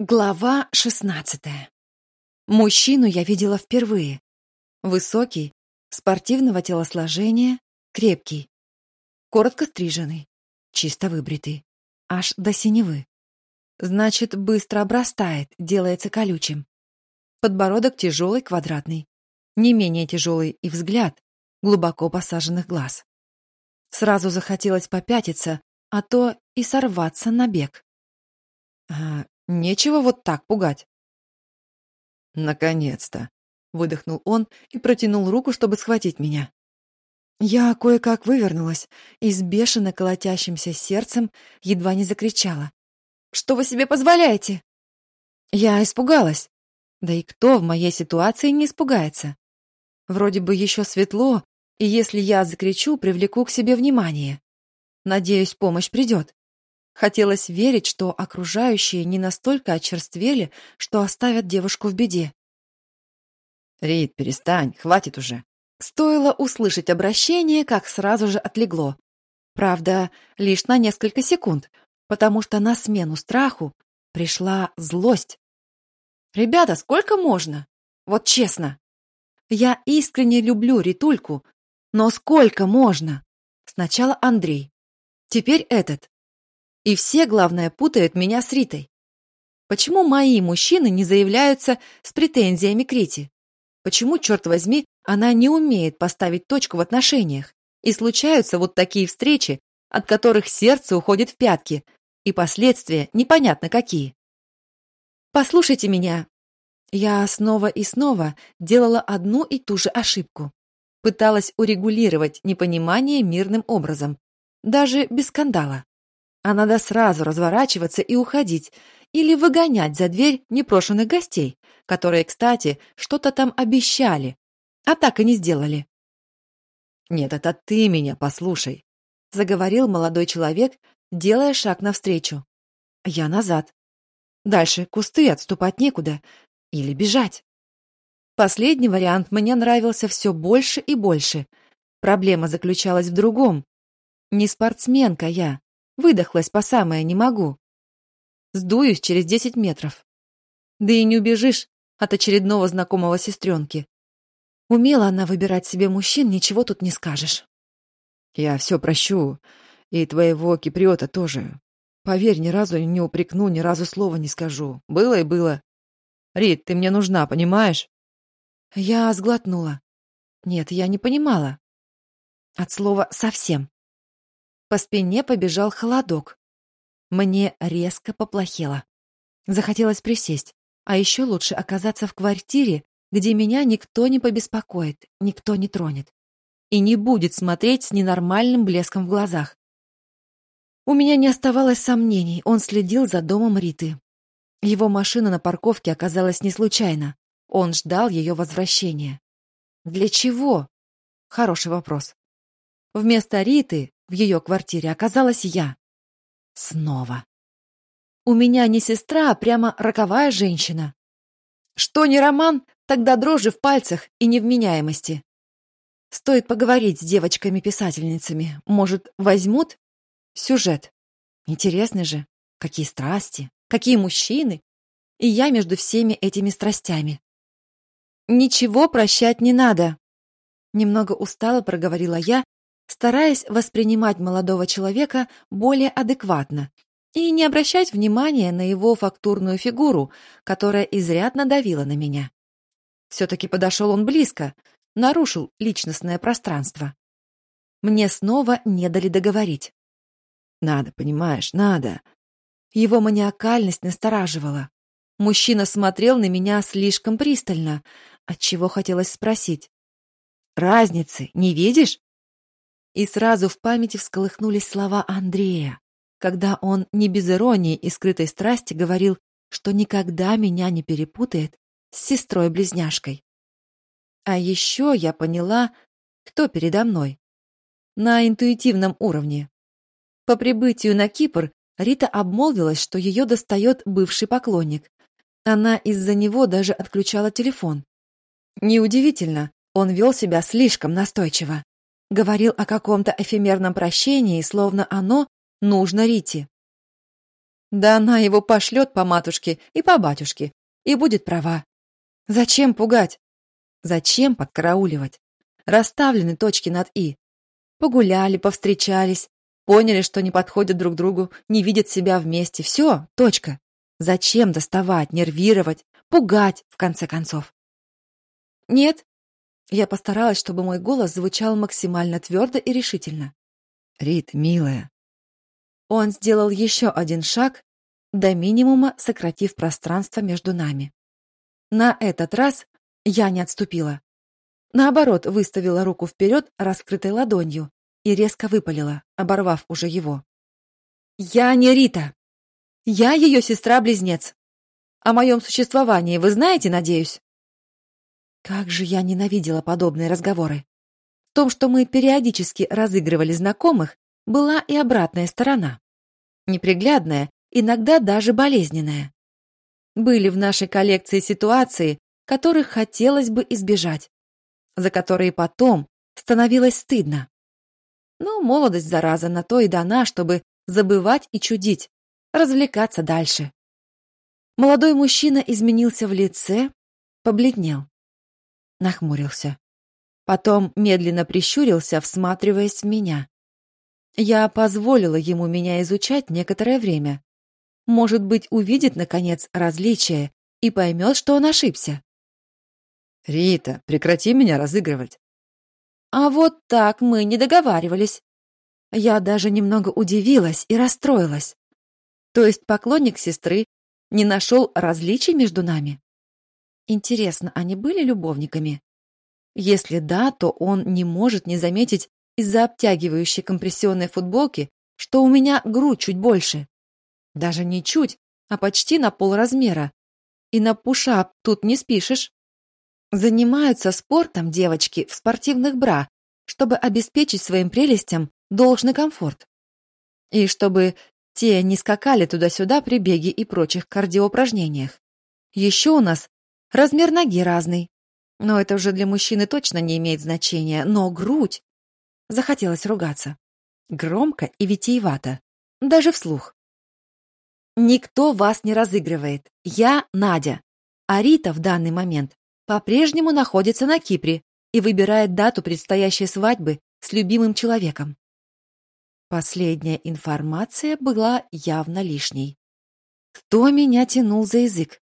Глава шестнадцатая. Мужчину я видела впервые. Высокий, спортивного телосложения, крепкий. Коротко стриженный, чисто выбритый. Аж до синевы. Значит, быстро обрастает, делается колючим. Подбородок тяжелый, квадратный. Не менее тяжелый и взгляд, глубоко посаженных глаз. Сразу захотелось попятиться, а то и сорваться на бег. А, Нечего вот так пугать. Наконец-то, выдохнул он и протянул руку, чтобы схватить меня. Я кое-как вывернулась и с бешено колотящимся сердцем едва не закричала. «Что вы себе позволяете?» Я испугалась. Да и кто в моей ситуации не испугается? Вроде бы еще светло, и если я закричу, привлеку к себе внимание. Надеюсь, помощь придет. Хотелось верить, что окружающие не настолько очерствели, что оставят девушку в беде. «Рит, перестань, хватит уже». Стоило услышать обращение, как сразу же отлегло. Правда, лишь на несколько секунд, потому что на смену страху пришла злость. «Ребята, сколько можно? Вот честно. Я искренне люблю Ритульку, но сколько можно? Сначала Андрей, теперь этот. И все, главное, путают меня с Ритой. Почему мои мужчины не заявляются с претензиями к Рите? Почему, черт возьми, она не умеет поставить точку в отношениях? И случаются вот такие встречи, от которых сердце уходит в пятки, и последствия непонятно какие. Послушайте меня. Я снова и снова делала одну и ту же ошибку. Пыталась урегулировать непонимание мирным образом, даже без скандала а надо сразу разворачиваться и уходить, или выгонять за дверь непрошенных гостей, которые, кстати, что-то там обещали, а так и не сделали. «Нет, это ты меня послушай», — заговорил молодой человек, делая шаг навстречу. Я назад. Дальше кусты отступать некуда. Или бежать. Последний вариант мне нравился все больше и больше. Проблема заключалась в другом. Не спортсменка я, Выдохлась по самое не могу. Сдуюсь через десять метров. Да и не убежишь от очередного знакомого сестренки. Умела она выбирать себе мужчин, ничего тут не скажешь. Я все прощу. И твоего киприота тоже. Поверь, ни разу не упрекну, ни разу слова не скажу. Было и было. Рит, ты мне нужна, понимаешь? Я сглотнула. Нет, я не понимала. От слова «совсем». По спине побежал холодок. Мне резко поплохело. Захотелось присесть, а еще лучше оказаться в квартире, где меня никто не побеспокоит, никто не тронет. И не будет смотреть с ненормальным блеском в глазах. У меня не оставалось сомнений, он следил за домом Риты. Его машина на парковке оказалась не случайно. Он ждал ее возвращения. Для чего? Хороший вопрос. Вместо Риты в ее квартире оказалась я. Снова. У меня не сестра, а прямо роковая женщина. Что не роман, тогда дрожи в пальцах и невменяемости. Стоит поговорить с девочками-писательницами. Может, возьмут сюжет? Интересный же. Какие страсти, какие мужчины. И я между всеми этими страстями. Ничего прощать не надо. Немного устало проговорила я стараясь воспринимать молодого человека более адекватно и не обращать внимания на его фактурную фигуру, которая изрядно давила на меня. Все-таки подошел он близко, нарушил личностное пространство. Мне снова не дали договорить. «Надо, понимаешь, надо». Его маниакальность настораживала. Мужчина смотрел на меня слишком пристально, отчего хотелось спросить. «Разницы не видишь?» И сразу в памяти всколыхнулись слова Андрея, когда он не без иронии и скрытой страсти говорил, что никогда меня не перепутает с сестрой-близняшкой. А еще я поняла, кто передо мной. На интуитивном уровне. По прибытию на Кипр Рита обмолвилась, что ее достает бывший поклонник. Она из-за него даже отключала телефон. Неудивительно, он вел себя слишком настойчиво. Говорил о каком-то эфемерном прощении, словно оно нужно Рите. Да она его пошлет по матушке и по батюшке, и будет права. Зачем пугать? Зачем подкарауливать? Расставлены точки над «и». Погуляли, повстречались, поняли, что не подходят друг другу, не видят себя вместе. Все, точка. Зачем доставать, нервировать, пугать, в конце концов? Нет. Я постаралась, чтобы мой голос звучал максимально твердо и решительно. Рит, милая. Он сделал еще один шаг, до минимума сократив пространство между нами. На этот раз я не отступила. Наоборот, выставила руку вперед, раскрытой ладонью, и резко выпалила, оборвав уже его. «Я не Рита. Я ее сестра-близнец. О моем существовании вы знаете, надеюсь?» Как же я ненавидела подобные разговоры. В том, что мы периодически разыгрывали знакомых, была и обратная сторона. Неприглядная, иногда даже болезненная. Были в нашей коллекции ситуации, которых хотелось бы избежать, за которые потом становилось стыдно. Но молодость, зараза, на то и дана, чтобы забывать и чудить, развлекаться дальше. Молодой мужчина изменился в лице, побледнел. Нахмурился. Потом медленно прищурился, всматриваясь в меня. Я позволила ему меня изучать некоторое время. Может быть, увидит, наконец, различие и поймет, что он ошибся. «Рита, прекрати меня разыгрывать». А вот так мы не договаривались. Я даже немного удивилась и расстроилась. То есть поклонник сестры не нашел различий между нами? Интересно, они были любовниками? Если да, то он не может не заметить из-за обтягивающей компрессионной футболки, что у меня грудь чуть больше. Даже не чуть, а почти на полразмера. И на пушап тут не спишешь. Занимаются спортом девочки в спортивных бра, чтобы обеспечить своим прелестям должный комфорт. И чтобы те не скакали туда-сюда при беге и прочих кардиоупражнениях. Еще у нас размер ноги разный. Но это уже для мужчины точно не имеет значения. Но грудь... Захотелось ругаться. Громко и витиевато. Даже вслух. Никто вас не разыгрывает. Я Надя. А Рита в данный момент по-прежнему находится на Кипре и выбирает дату предстоящей свадьбы с любимым человеком. Последняя информация была явно лишней. Кто меня тянул за язык?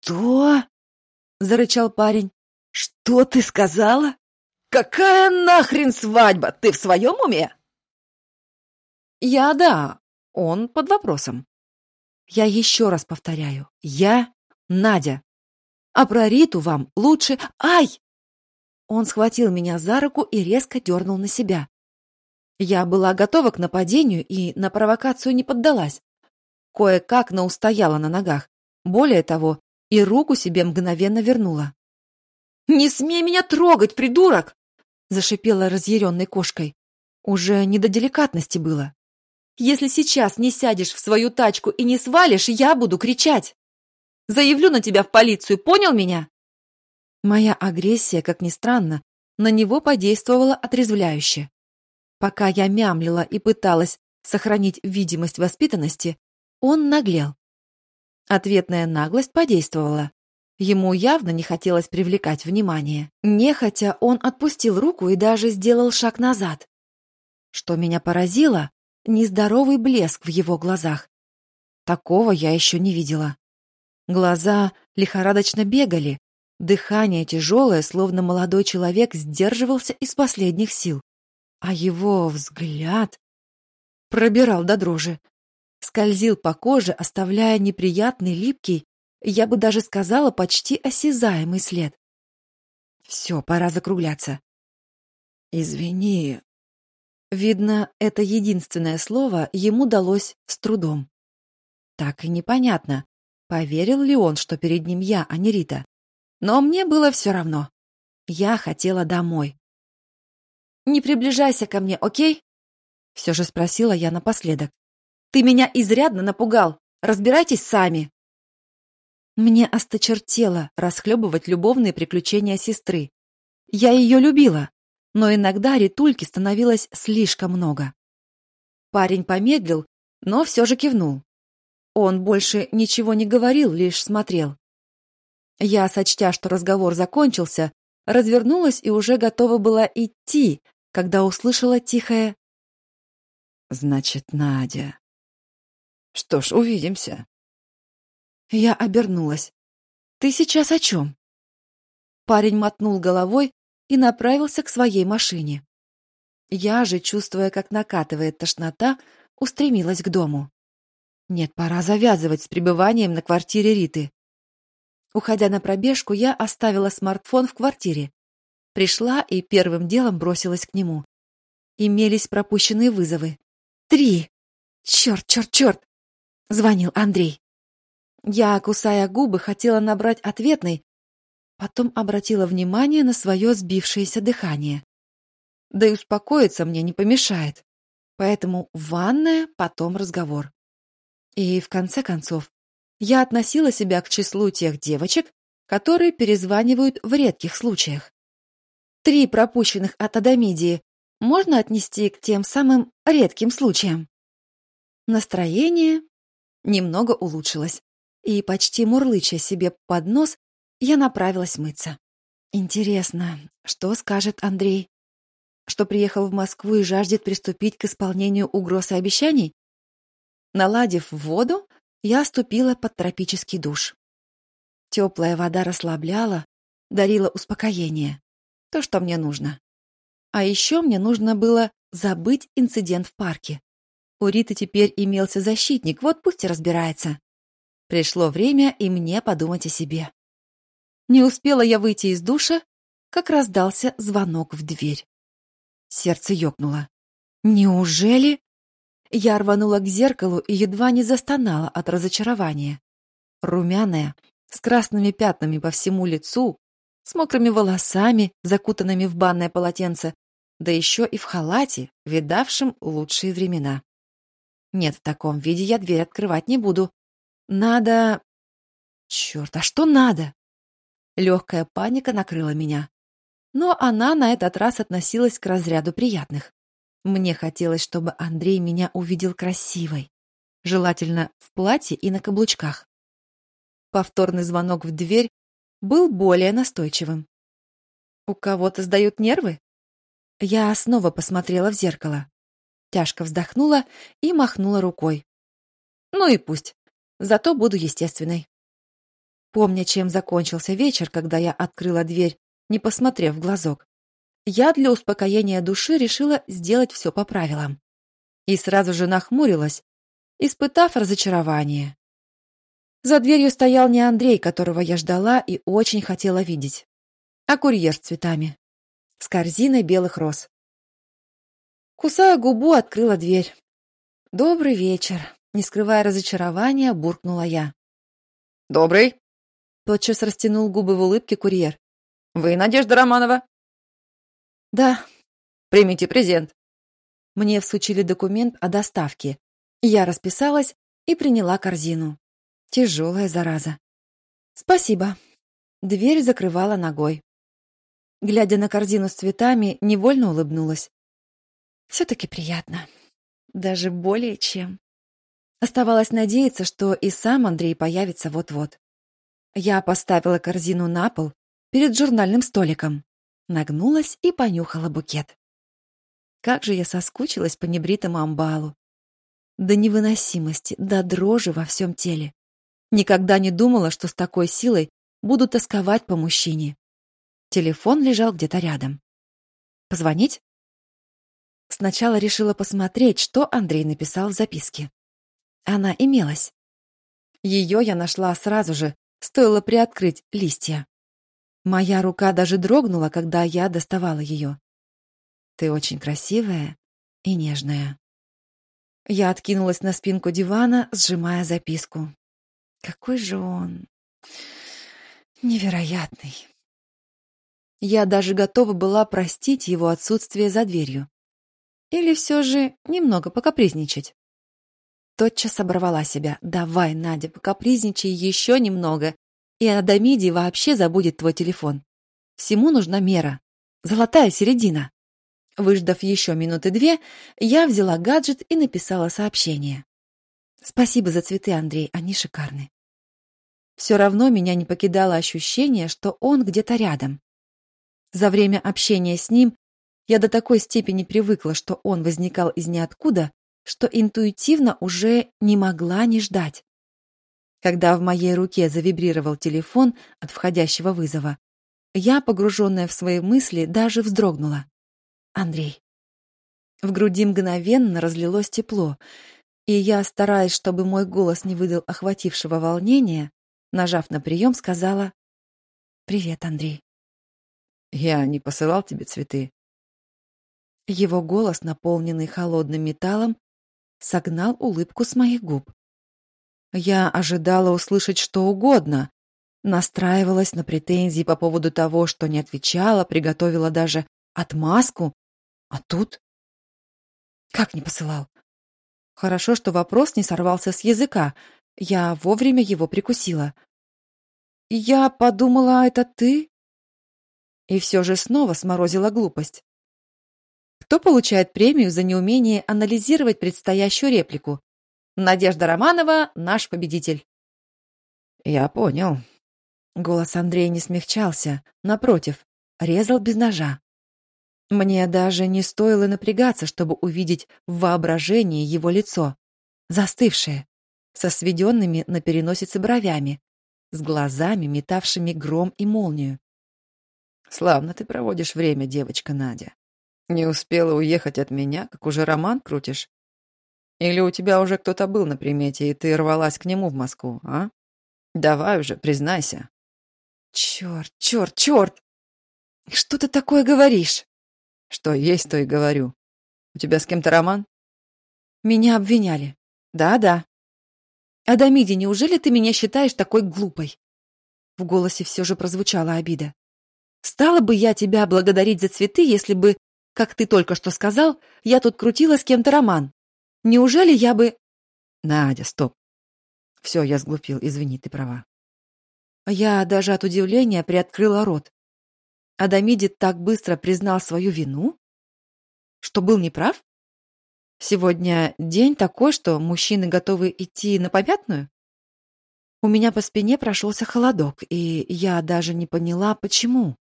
«Что?» — зарычал парень. «Что ты сказала? Какая нахрен свадьба? Ты в своем уме?» «Я да, он под вопросом. Я еще раз повторяю. Я Надя. А про Риту вам лучше... Ай!» Он схватил меня за руку и резко дернул на себя. Я была готова к нападению и на провокацию не поддалась. Кое-как, но устояла на ногах. Более того, и руку себе мгновенно вернула. «Не смей меня трогать, придурок!» зашипела разъяренной кошкой. Уже не до деликатности было. «Если сейчас не сядешь в свою тачку и не свалишь, я буду кричать! Заявлю на тебя в полицию, понял меня?» Моя агрессия, как ни странно, на него подействовала отрезвляюще. Пока я мямлила и пыталась сохранить видимость воспитанности, он наглел. Ответная наглость подействовала. Ему явно не хотелось привлекать внимание. Нехотя он отпустил руку и даже сделал шаг назад. Что меня поразило, нездоровый блеск в его глазах. Такого я еще не видела. Глаза лихорадочно бегали, дыхание тяжелое, словно молодой человек сдерживался из последних сил. А его взгляд пробирал до дрожи. Скользил по коже, оставляя неприятный, липкий, я бы даже сказала, почти осязаемый след. Все, пора закругляться. «Извини». Видно, это единственное слово ему далось с трудом. Так и непонятно, поверил ли он, что перед ним я, а не Рита. Но мне было все равно. Я хотела домой. «Не приближайся ко мне, окей?» Все же спросила я напоследок. «Ты меня изрядно напугал. Разбирайтесь сами». Мне осточертело расхлебывать любовные приключения сестры. Я ее любила, но иногда ритульки становилось слишком много. Парень помедлил, но все же кивнул. Он больше ничего не говорил, лишь смотрел. Я, сочтя, что разговор закончился, развернулась и уже готова была идти, когда услышала тихое «Значит, Надя». «Что ж, увидимся». Я обернулась. «Ты сейчас о чем?» Парень мотнул головой и направился к своей машине. Я же, чувствуя, как накатывает тошнота, устремилась к дому. Нет, пора завязывать с пребыванием на квартире Риты. Уходя на пробежку, я оставила смартфон в квартире. Пришла и первым делом бросилась к нему. Имелись пропущенные вызовы. Три! Черт, черт, черт! Звонил Андрей. Я, кусая губы, хотела набрать ответный, потом обратила внимание на свое сбившееся дыхание. Да и успокоиться мне не помешает. Поэтому ванная, потом разговор. И, в конце концов, я относила себя к числу тех девочек, которые перезванивают в редких случаях. Три пропущенных от Адамидии можно отнести к тем самым редким случаям. Настроение немного улучшилось, и, почти мурлыча себе под нос, я направилась мыться. Интересно, что скажет Андрей? Что приехал в Москву и жаждет приступить к исполнению угроз и обещаний? Наладив воду, я ступила под тропический душ. Теплая вода расслабляла, дарила успокоение. То, что мне нужно. А еще мне нужно было забыть инцидент в парке. У Риты теперь имелся защитник, вот пусть и разбирается. Пришло время и мне подумать о себе. Не успела я выйти из душа, как раздался звонок в дверь. Сердце ёкнуло. Неужели? Я рванула к зеркалу и едва не застонала от разочарования. Румяная, с красными пятнами по всему лицу, с мокрыми волосами, закутанными в банное полотенце, да еще и в халате, видавшем лучшие времена. Нет, в таком виде я дверь открывать не буду. Надо... Черт, а что надо? Легкая паника накрыла меня. Но она на этот раз относилась к разряду приятных. Мне хотелось, чтобы Андрей меня увидел красивой, желательно в платье и на каблучках. Повторный звонок в дверь был более настойчивым. У кого-то сдают нервы? Я снова посмотрела в зеркало. Тяжко вздохнула и махнула рукой. Ну и пусть. Зато буду естественной. Помня, чем закончился вечер, когда я открыла дверь, не посмотрев в глазок, я для успокоения души решила сделать все по правилам. И сразу же нахмурилась, испытав разочарование. За дверью стоял не Андрей, которого я ждала и очень хотела видеть, а курьер с цветами, с корзиной белых роз. Кусая губу, открыла дверь. «Добрый вечер», — не скрывая разочарования, буркнула я. «Добрый», — тотчас растянул губы в улыбке курьер. «Вы Надежда Романова?» Да. Примите презент. Мне всучили документ о доставке. Я расписалась и приняла корзину. Тяжелая зараза. Спасибо. Дверь закрывала ногой. Глядя на корзину с цветами, невольно улыбнулась. Все-таки приятно. Даже более чем. Оставалось надеяться, что и сам Андрей появится вот-вот. Я поставила корзину на пол перед журнальным столиком нагнулась и понюхала букет. Как же я соскучилась по небритому амбалу. До невыносимости, до дрожи во всем теле. Никогда не думала, что с такой силой буду тосковать по мужчине. Телефон лежал где-то рядом. Позвонить? Сначала решила посмотреть, что Андрей написал в записке. Она имелась. Ее я нашла сразу же, стоило приоткрыть листья. Моя рука даже дрогнула, когда я доставала ее. Ты очень красивая и нежная. Я откинулась на спинку дивана, сжимая записку. Какой же он невероятный. Я даже готова была простить его отсутствие за дверью. Или все же немного покапризничать. Тотчас оборвала себя. «Давай, Надя, покапризничай еще немного, и Адамиди вообще забудет твой телефон. Всему нужна мера. Золотая середина. Выждав еще минуты две, я взяла гаджет и написала сообщение. Спасибо за цветы, Андрей, они шикарны. Все равно меня не покидало ощущение, что он где-то рядом. За время общения с ним я до такой степени привыкла, что он возникал из ниоткуда, что интуитивно уже не могла не ждать. Когда в моей руке завибрировал телефон от входящего вызова, я, погруженная в свои мысли, даже вздрогнула. Андрей. В груди мгновенно разлилось тепло, и я, стараясь, чтобы мой голос не выдал охватившего волнения, нажав на прием, сказала «Привет, Андрей». «Я не посылал тебе цветы?» Его голос, наполненный холодным металлом, согнал улыбку с моих губ. Я ожидала услышать что угодно, настраивалась на претензии по поводу того, что не отвечала, приготовила даже отмазку, а тут... Как не посылал? Хорошо, что вопрос не сорвался с языка, я вовремя его прикусила. Я подумала, это ты? И все же снова сморозила глупость. Кто получает премию за неумение анализировать предстоящую реплику? Надежда Романова – наш победитель. Я понял. Голос Андрея не смягчался, напротив, резал без ножа. Мне даже не стоило напрягаться, чтобы увидеть в воображении его лицо, застывшее, со сведенными на переносице бровями, с глазами, метавшими гром и молнию. Славно ты проводишь время, девочка Надя. Не успела уехать от меня, как уже роман крутишь? Или у тебя уже кто-то был на примете, и ты рвалась к нему в Москву, а? Давай уже, признайся. Черт, черт, черт! Что ты такое говоришь? Что есть, то и говорю. У тебя с кем-то роман? Меня обвиняли. Да-да. Адамиди, неужели ты меня считаешь такой глупой? В голосе все же прозвучала обида. Стала бы я тебя благодарить за цветы, если бы как ты только что сказал, я тут крутила с кем-то роман. Неужели я бы... Надя, стоп. Все, я сглупил, извини, ты права. Я даже от удивления приоткрыла рот. Адамиди так быстро признал свою вину? Что был неправ? Сегодня день такой, что мужчины готовы идти на попятную? У меня по спине прошелся холодок, и я даже не поняла, почему.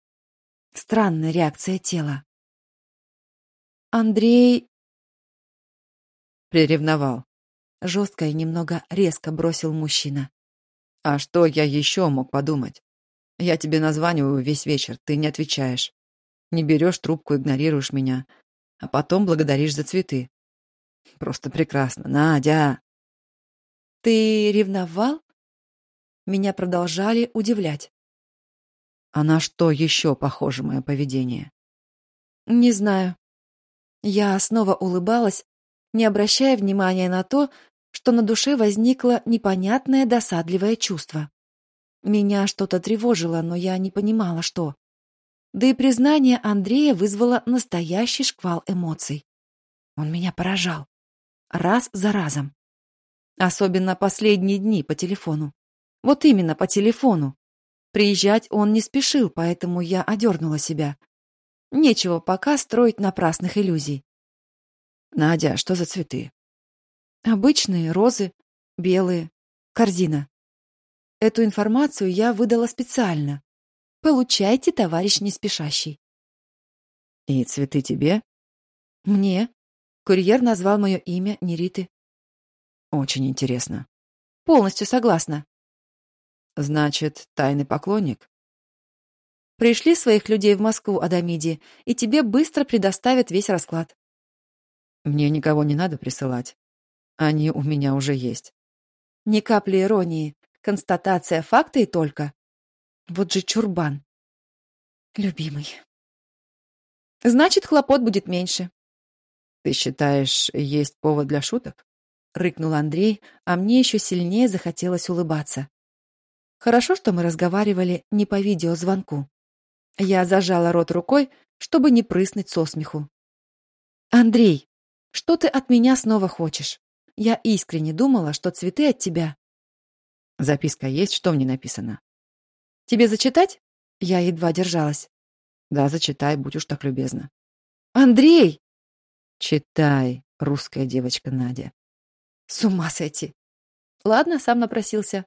Странная реакция тела. Андрей приревновал. Жестко и немного резко бросил мужчина. А что я еще мог подумать? Я тебе названиваю весь вечер, ты не отвечаешь. Не берешь трубку, игнорируешь меня, а потом благодаришь за цветы. Просто прекрасно, Надя. Ты ревновал? Меня продолжали удивлять. А на что еще похоже мое поведение? Не знаю. Я снова улыбалась, не обращая внимания на то, что на душе возникло непонятное досадливое чувство. Меня что-то тревожило, но я не понимала, что. Да и признание Андрея вызвало настоящий шквал эмоций. Он меня поражал. Раз за разом. Особенно последние дни по телефону. Вот именно по телефону. Приезжать он не спешил, поэтому я одернула себя. Нечего пока строить напрасных иллюзий. Надя, что за цветы? Обычные розы, белые, корзина. Эту информацию я выдала специально. Получайте, товарищ неспешащий. И цветы тебе? Мне. Курьер назвал мое имя Нериты. Очень интересно. Полностью согласна. Значит, тайный поклонник? Пришли своих людей в Москву, Адамиди, и тебе быстро предоставят весь расклад. Мне никого не надо присылать. Они у меня уже есть. Ни капли иронии. Констатация факта и только. Вот же чурбан. Любимый. Значит, хлопот будет меньше. Ты считаешь, есть повод для шуток? Рыкнул Андрей, а мне еще сильнее захотелось улыбаться. Хорошо, что мы разговаривали не по видеозвонку. Я зажала рот рукой, чтобы не прыснуть со смеху. «Андрей, что ты от меня снова хочешь? Я искренне думала, что цветы от тебя». «Записка есть, что мне написано?» «Тебе зачитать?» Я едва держалась. «Да, зачитай, будь уж так любезна». «Андрей!» «Читай, русская девочка Надя». «С ума сойти! Ладно, сам напросился.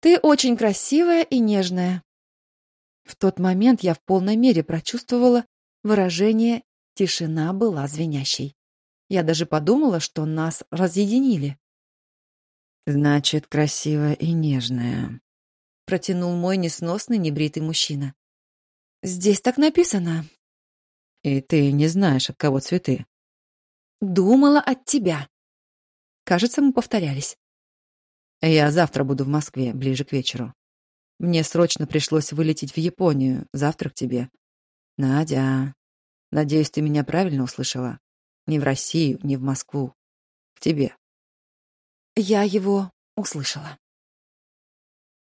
Ты очень красивая и нежная. В тот момент я в полной мере прочувствовала выражение «тишина была звенящей». Я даже подумала, что нас разъединили. «Значит, красивая и нежная», — протянул мой несносный небритый мужчина. «Здесь так написано». «И ты не знаешь, от кого цветы?» «Думала от тебя». Кажется, мы повторялись. Я завтра буду в Москве, ближе к вечеру. Мне срочно пришлось вылететь в Японию. Завтра к тебе. Надя, надеюсь, ты меня правильно услышала? Не в Россию, не в Москву. К тебе. Я его услышала.